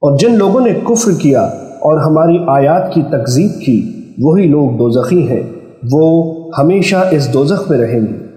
اور جن لوگوں نے کفر کیا اور ہماری آیات کی تکذیب کی، وہی لوگ دوزخی ہیں۔ وہ ہمیشہ اس دوزخ میں رہیں گے۔